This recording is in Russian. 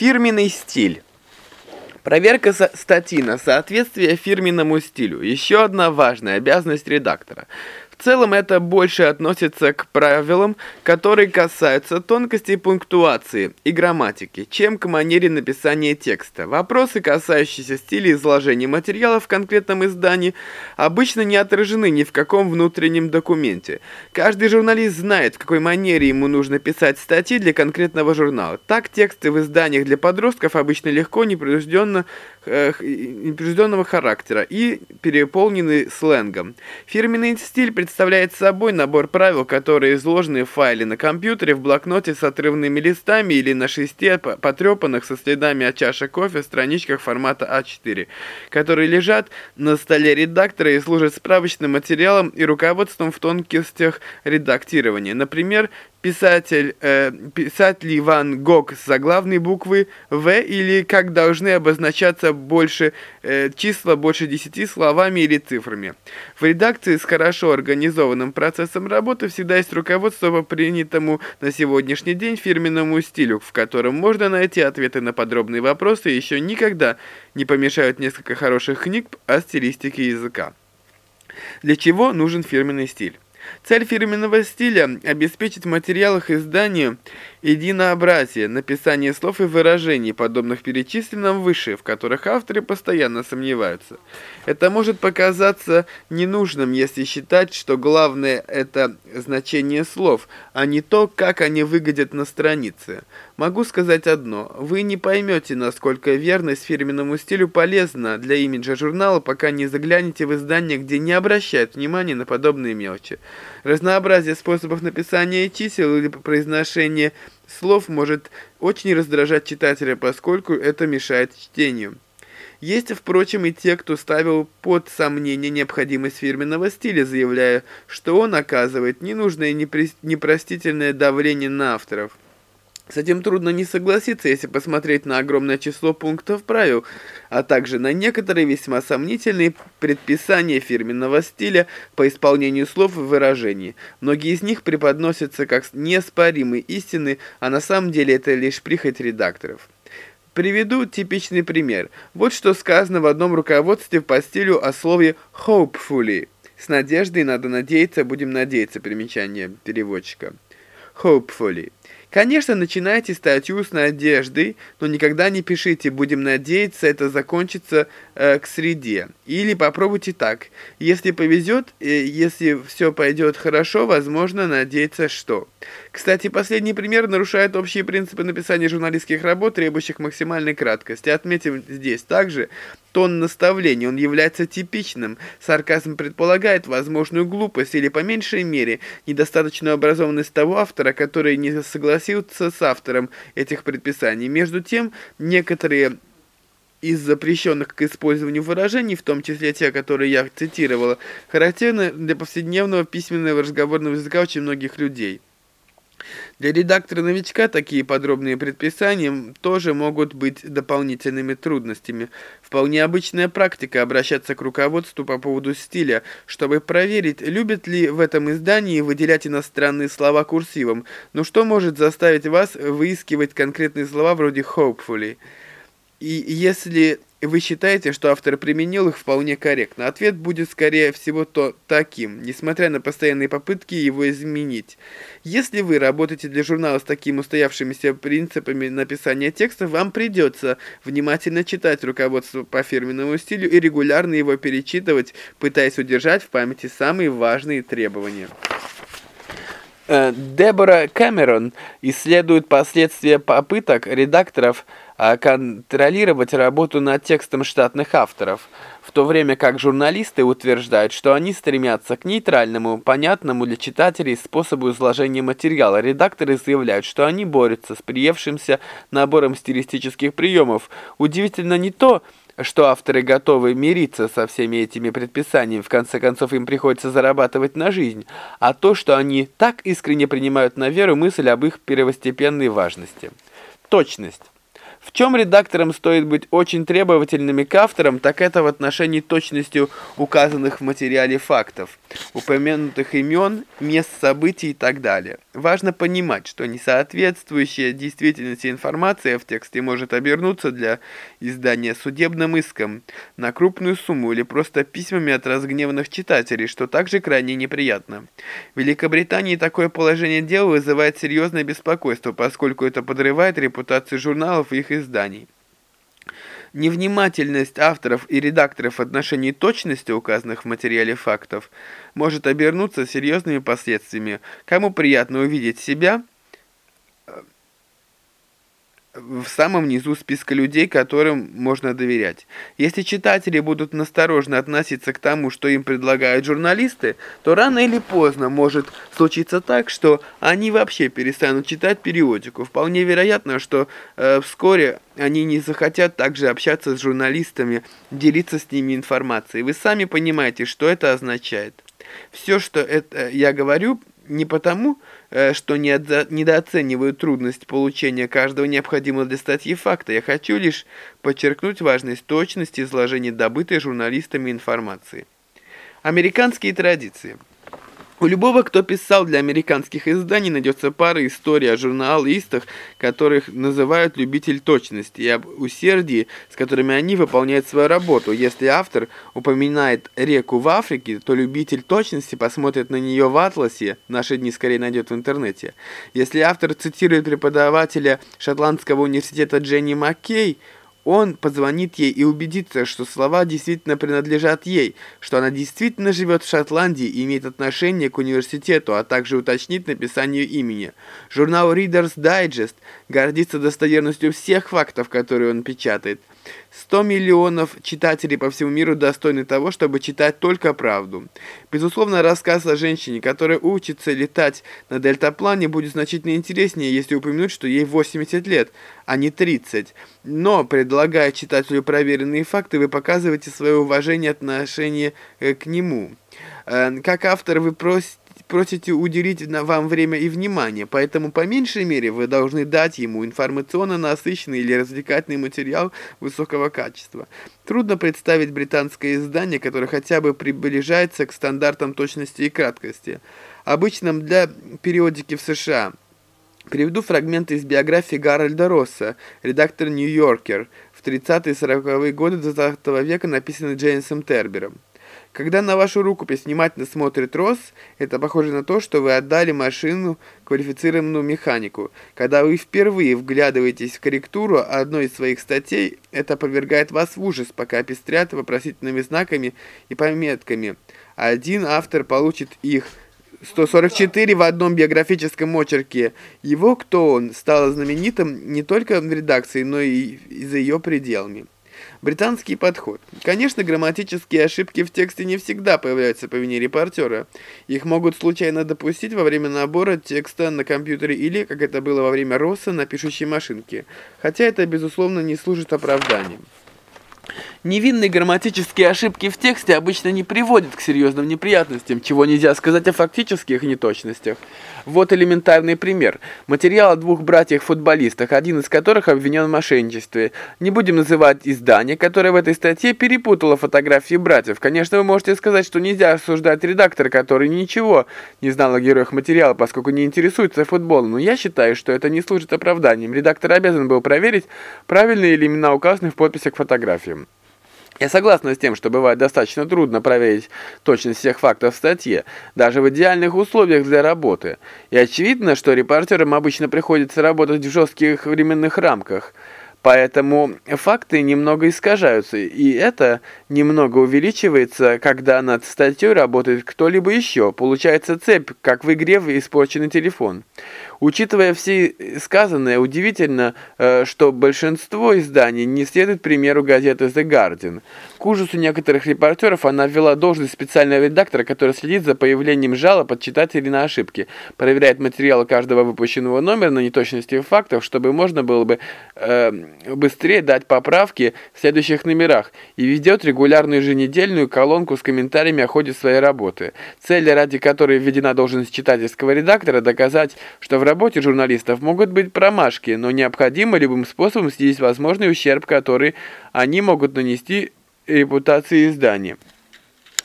Фирменный стиль. Проверка статьи на соответствие фирменному стилю. Еще одна важная обязанность редактора. В целом это больше относится к правилам, которые касаются тонкостей пунктуации и грамматики, чем к манере написания текста. Вопросы, касающиеся стиля изложения материала в конкретном издании, обычно не отражены ни в каком внутреннем документе. Каждый журналист знает, в какой манере ему нужно писать статьи для конкретного журнала. Так тексты в изданиях для подростков обычно легко, непринужденно э, непринужденного характера и переполнены сленгом. Фирменный стиль представляет собой набор правил, которые изложены в файле на компьютере, в блокноте с отрывными листами или на шесте потрепанных со следами от чаши кофе страничках формата А4, которые лежат на столе редактора и служат справочным материалом и руководством в тонкостях редактирования. Например, писатель, э, писатель Ван Гог с заглавной буквы В или как должны обозначаться больше э, числа больше 10 словами или цифрами. В редакции с хорошо организованным процессом работы всегда есть руководство по принятому на сегодняшний день фирменному стилю, в котором можно найти ответы на подробные вопросы и еще никогда не помешают несколько хороших книг о стилистике языка. Для чего нужен фирменный стиль? Цель фирменного стиля – обеспечить в материалах издания единообразие, написание слов и выражений, подобных перечисленным выше, в которых авторы постоянно сомневаются. Это может показаться ненужным, если считать, что главное – это значение слов, а не то, как они выглядят на странице. Могу сказать одно – вы не поймете, насколько верность фирменному стилю полезна для имиджа журнала, пока не заглянете в издание, где не обращают внимания на подобные мелочи. Разнообразие способов написания чисел или произношения слов может очень раздражать читателя, поскольку это мешает чтению. Есть, впрочем, и те, кто ставил под сомнение необходимость фирменного стиля, заявляя, что он оказывает ненужное непростительное давление на авторов. С этим трудно не согласиться, если посмотреть на огромное число пунктов правил, а также на некоторые весьма сомнительные предписания фирменного стиля по исполнению слов и выражений. Многие из них преподносятся как неоспоримые истины, а на самом деле это лишь прихоть редакторов. Приведу типичный пример. Вот что сказано в одном руководстве по стилю о слове «hopefully». С надеждой надо надеяться, будем надеяться, примечание переводчика. Hopefully. Конечно, начинайте статью с надеждой, но никогда не пишите «будем надеяться, это закончится э, к среде». Или попробуйте так. Если повезет, э, если все пойдет хорошо, возможно надеяться что. Кстати, последний пример нарушает общие принципы написания журналистских работ, требующих максимальной краткости. Отметим здесь также тон наставления, он является типичным. Сарказм предполагает возможную глупость или, по меньшей мере, недостаточную образованность того автора, который не согласился с автором этих предписаний. Между тем, некоторые из запрещенных к использованию выражений, в том числе те, которые я цитировала, характерны для повседневного письменного разговорного языка очень многих людей. Для редактора-новичка такие подробные предписания тоже могут быть дополнительными трудностями. Вполне обычная практика обращаться к руководству по поводу стиля, чтобы проверить, любят ли в этом издании выделять иностранные слова курсивом, но что может заставить вас выискивать конкретные слова вроде «hopefully». И если вы считаете, что автор применил их вполне корректно, ответ будет, скорее всего, то таким, несмотря на постоянные попытки его изменить. Если вы работаете для журнала с такими устоявшимися принципами написания текста, вам придется внимательно читать руководство по фирменному стилю и регулярно его перечитывать, пытаясь удержать в памяти самые важные требования. Э, Дебора Кэмерон исследует последствия попыток редакторов контролировать работу над текстом штатных авторов, в то время как журналисты утверждают, что они стремятся к нейтральному, понятному для читателей способу изложения материала. Редакторы заявляют, что они борются с приевшимся набором стилистических приемов. Удивительно не то, что авторы готовы мириться со всеми этими предписаниями, в конце концов им приходится зарабатывать на жизнь, а то, что они так искренне принимают на веру мысль об их первостепенной важности. Точность. В чем редакторам стоит быть очень требовательными к авторам, так это в отношении точностью указанных в материале фактов, упомянутых имен, мест событий и так далее. Важно понимать, что несоответствующая действительности информация в тексте может обернуться для издания судебным иском на крупную сумму или просто письмами от разгневанных читателей, что также крайне неприятно. В Великобритании такое положение дел вызывает серьезное беспокойство, поскольку это подрывает репутацию журналов и их изданий. Невнимательность авторов и редакторов в отношении точности указанных в материале фактов может обернуться серьезными последствиями. Кому приятно увидеть себя в самом низу списка людей, которым можно доверять. Если читатели будут насторожно относиться к тому, что им предлагают журналисты, то рано или поздно может случиться так, что они вообще перестанут читать периодику. Вполне вероятно, что э, вскоре они не захотят также общаться с журналистами, делиться с ними информацией. Вы сами понимаете, что это означает. Все, что это я говорю, не потому, э, что недооцениваю трудность получения каждого необходимого для статьи факта. Я хочу лишь подчеркнуть важность точности изложения добытой журналистами информации. Американские традиции – у любого, кто писал для американских изданий, найдется пара историй о журналистах, которых называют любитель точности, и об усердии, с которыми они выполняют свою работу. Если автор упоминает реку в Африке, то любитель точности посмотрит на нее в атласе, наши дни скорее найдет в интернете. Если автор цитирует преподавателя Шотландского университета Дженни Маккей, он позвонит ей и убедится, что слова действительно принадлежат ей, что она действительно живет в Шотландии и имеет отношение к университету, а также уточнит написание имени. Журнал Reader's Digest гордится достоверностью всех фактов, которые он печатает. 100 миллионов читателей по всему миру достойны того, чтобы читать только правду. Безусловно, рассказ о женщине, которая учится летать на дельтаплане, будет значительно интереснее, если упомянуть, что ей 80 лет, а не 30. Но, предлагая читателю проверенные факты, вы показываете свое уважение отношение э, к нему. Э, как автор вы просите просите уделить вам время и внимание, поэтому по меньшей мере вы должны дать ему информационно насыщенный или развлекательный материал высокого качества. Трудно представить британское издание, которое хотя бы приближается к стандартам точности и краткости, обычным для периодики в США. Приведу фрагменты из биографии Гарольда Росса, редактор «Нью-Йоркер», в 30-40-е годы 20 века написанный Джеймсом Тербером. Когда на вашу рукопись внимательно смотрит Росс, это похоже на то, что вы отдали машину квалифицированному механику. Когда вы впервые вглядываетесь в корректуру одной из своих статей, это повергает вас в ужас, пока пестрят вопросительными знаками и пометками. Один автор получит их 144 в одном биографическом очерке. Его, кто он, стал знаменитым не только в редакции, но и за ее пределами. Британский подход. Конечно, грамматические ошибки в тексте не всегда появляются по вине репортера. Их могут случайно допустить во время набора текста на компьютере или, как это было во время Росса, на пишущей машинке. Хотя это, безусловно, не служит оправданием. Невинные грамматические ошибки в тексте обычно не приводят к серьезным неприятностям, чего нельзя сказать о фактических неточностях. Вот элементарный пример. Материал о двух братьях-футболистах, один из которых обвинен в мошенничестве. Не будем называть издание, которое в этой статье перепутало фотографии братьев. Конечно, вы можете сказать, что нельзя осуждать редактора, который ничего не знал о героях материала, поскольку не интересуется футболом. Но я считаю, что это не служит оправданием. Редактор обязан был проверить, правильные ли имена указаны в подписях к фотографиям. Я согласна с тем, что бывает достаточно трудно проверить точность всех фактов в статье, даже в идеальных условиях для работы. И очевидно, что репортерам обычно приходится работать в жестких временных рамках. Поэтому факты немного искажаются, и это немного увеличивается, когда над статьей работает кто-либо еще. Получается цепь, как в игре в испорченный телефон. Учитывая все сказанное, удивительно, э, что большинство изданий не следует примеру газеты The Guardian. К ужасу некоторых репортеров она ввела должность специального редактора, который следит за появлением жалоб от читателей на ошибки, проверяет материалы каждого выпущенного номера на неточности фактов, чтобы можно было бы э, быстрее дать поправки в следующих номерах, и ведет регулярную еженедельную колонку с комментариями о ходе своей работы. Цель, ради которой введена должность читательского редактора, доказать, что в работе журналистов могут быть промашки, но необходимо любым способом снизить возможный ущерб, который они могут нанести репутации издания.